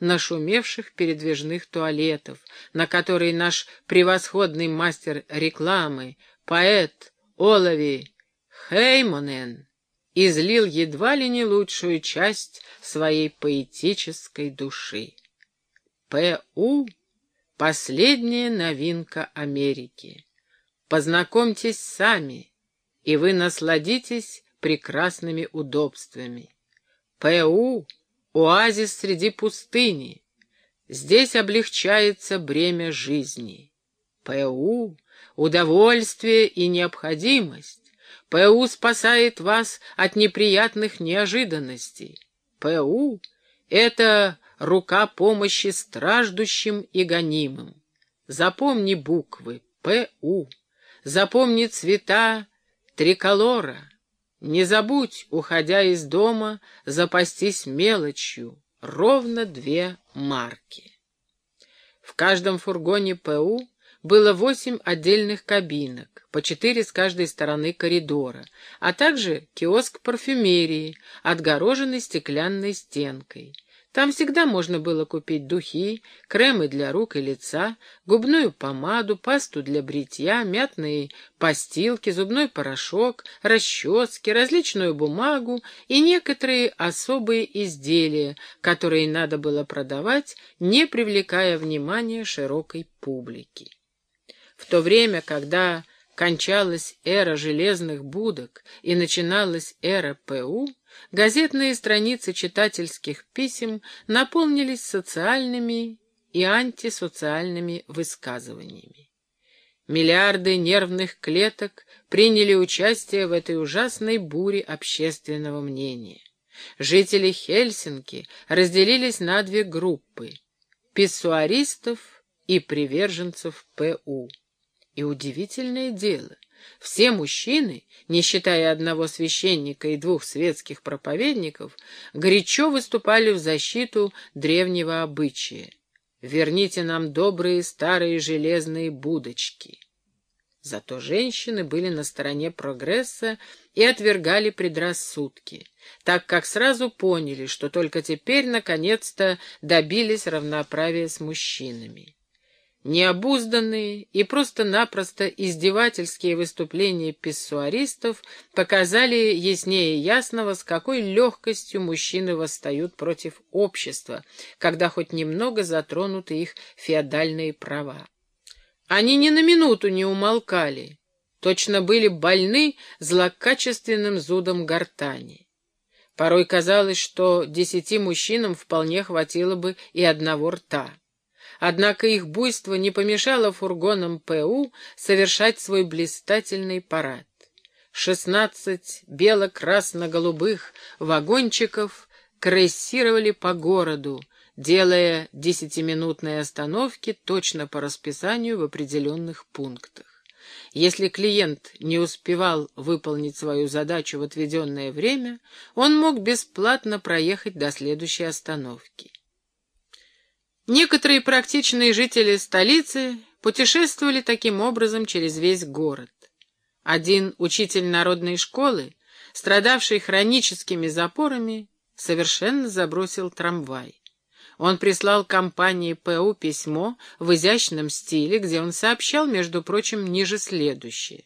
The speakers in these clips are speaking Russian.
нашумевших передвижных туалетов, на которые наш превосходный мастер рекламы, поэт Олови Хеймонен излил едва ли не лучшую часть своей поэтической души. П.У. — последняя новинка Америки. Познакомьтесь сами, и вы насладитесь прекрасными удобствами. П.У. — оазис среди пустыни. Здесь облегчается бремя жизни. П.У. — удовольствие и необходимость. П.У. спасает вас от неприятных неожиданностей. П.У. — это рука помощи страждущим и гонимым. Запомни буквы П.У. Запомни цвета триколора. Не забудь, уходя из дома, запастись мелочью, ровно две марки. В каждом фургоне ПУ было восемь отдельных кабинок, по четыре с каждой стороны коридора, а также киоск парфюмерии, отгороженный стеклянной стенкой. Там всегда можно было купить духи, кремы для рук и лица, губную помаду, пасту для бритья, мятные постилки, зубной порошок, расчески, различную бумагу и некоторые особые изделия, которые надо было продавать, не привлекая внимания широкой публики. В то время, когда кончалась эра железных будок и начиналась эра ПУ, газетные страницы читательских писем наполнились социальными и антисоциальными высказываниями. Миллиарды нервных клеток приняли участие в этой ужасной буре общественного мнения. Жители Хельсинки разделились на две группы — писсуаристов и приверженцев ПУ. И удивительное дело — все мужчины, не считая одного священника и двух светских проповедников, горячо выступали в защиту древнего обычая. «Верните нам добрые старые железные будочки». Зато женщины были на стороне прогресса и отвергали предрассудки, так как сразу поняли, что только теперь наконец-то добились равноправия с мужчинами. Необузданные и просто-напросто издевательские выступления писсуаристов показали яснее ясного, с какой легкостью мужчины восстают против общества, когда хоть немного затронуты их феодальные права. Они ни на минуту не умолкали, точно были больны злокачественным зудом гортани. Порой казалось, что десяти мужчинам вполне хватило бы и одного рта. Однако их буйство не помешало фургонам ПУ совершать свой блистательный парад. Шестнадцать бело-красно-голубых вагончиков крейсировали по городу, делая десятиминутные остановки точно по расписанию в определенных пунктах. Если клиент не успевал выполнить свою задачу в отведенное время, он мог бесплатно проехать до следующей остановки. Некоторые практичные жители столицы путешествовали таким образом через весь город. Один учитель народной школы, страдавший хроническими запорами, совершенно забросил трамвай. Он прислал компании ПУ письмо в изящном стиле, где он сообщал, между прочим, ниже следующее.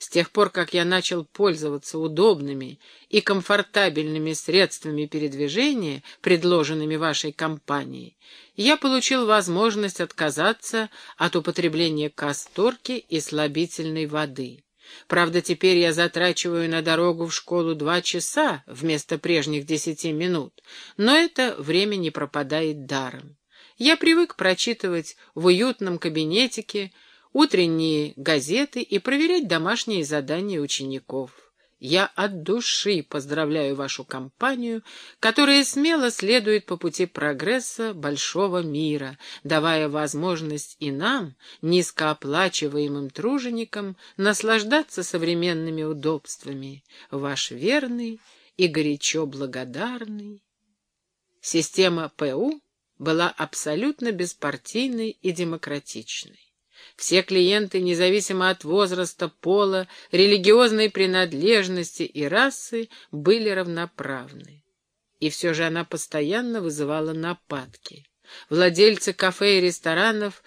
С тех пор, как я начал пользоваться удобными и комфортабельными средствами передвижения, предложенными вашей компанией, я получил возможность отказаться от употребления касторки и слабительной воды. Правда, теперь я затрачиваю на дорогу в школу два часа вместо прежних десяти минут, но это время не пропадает даром. Я привык прочитывать в уютном кабинетике утренние газеты и проверять домашние задания учеников. Я от души поздравляю вашу компанию, которая смело следует по пути прогресса большого мира, давая возможность и нам, низкооплачиваемым труженикам, наслаждаться современными удобствами. Ваш верный и горячо благодарный. Система ПУ была абсолютно беспартийной и демократичной. Все клиенты, независимо от возраста, пола, религиозной принадлежности и расы, были равноправны. и все же она постоянно вызывала нападки. Владельцы кафе и ресторанов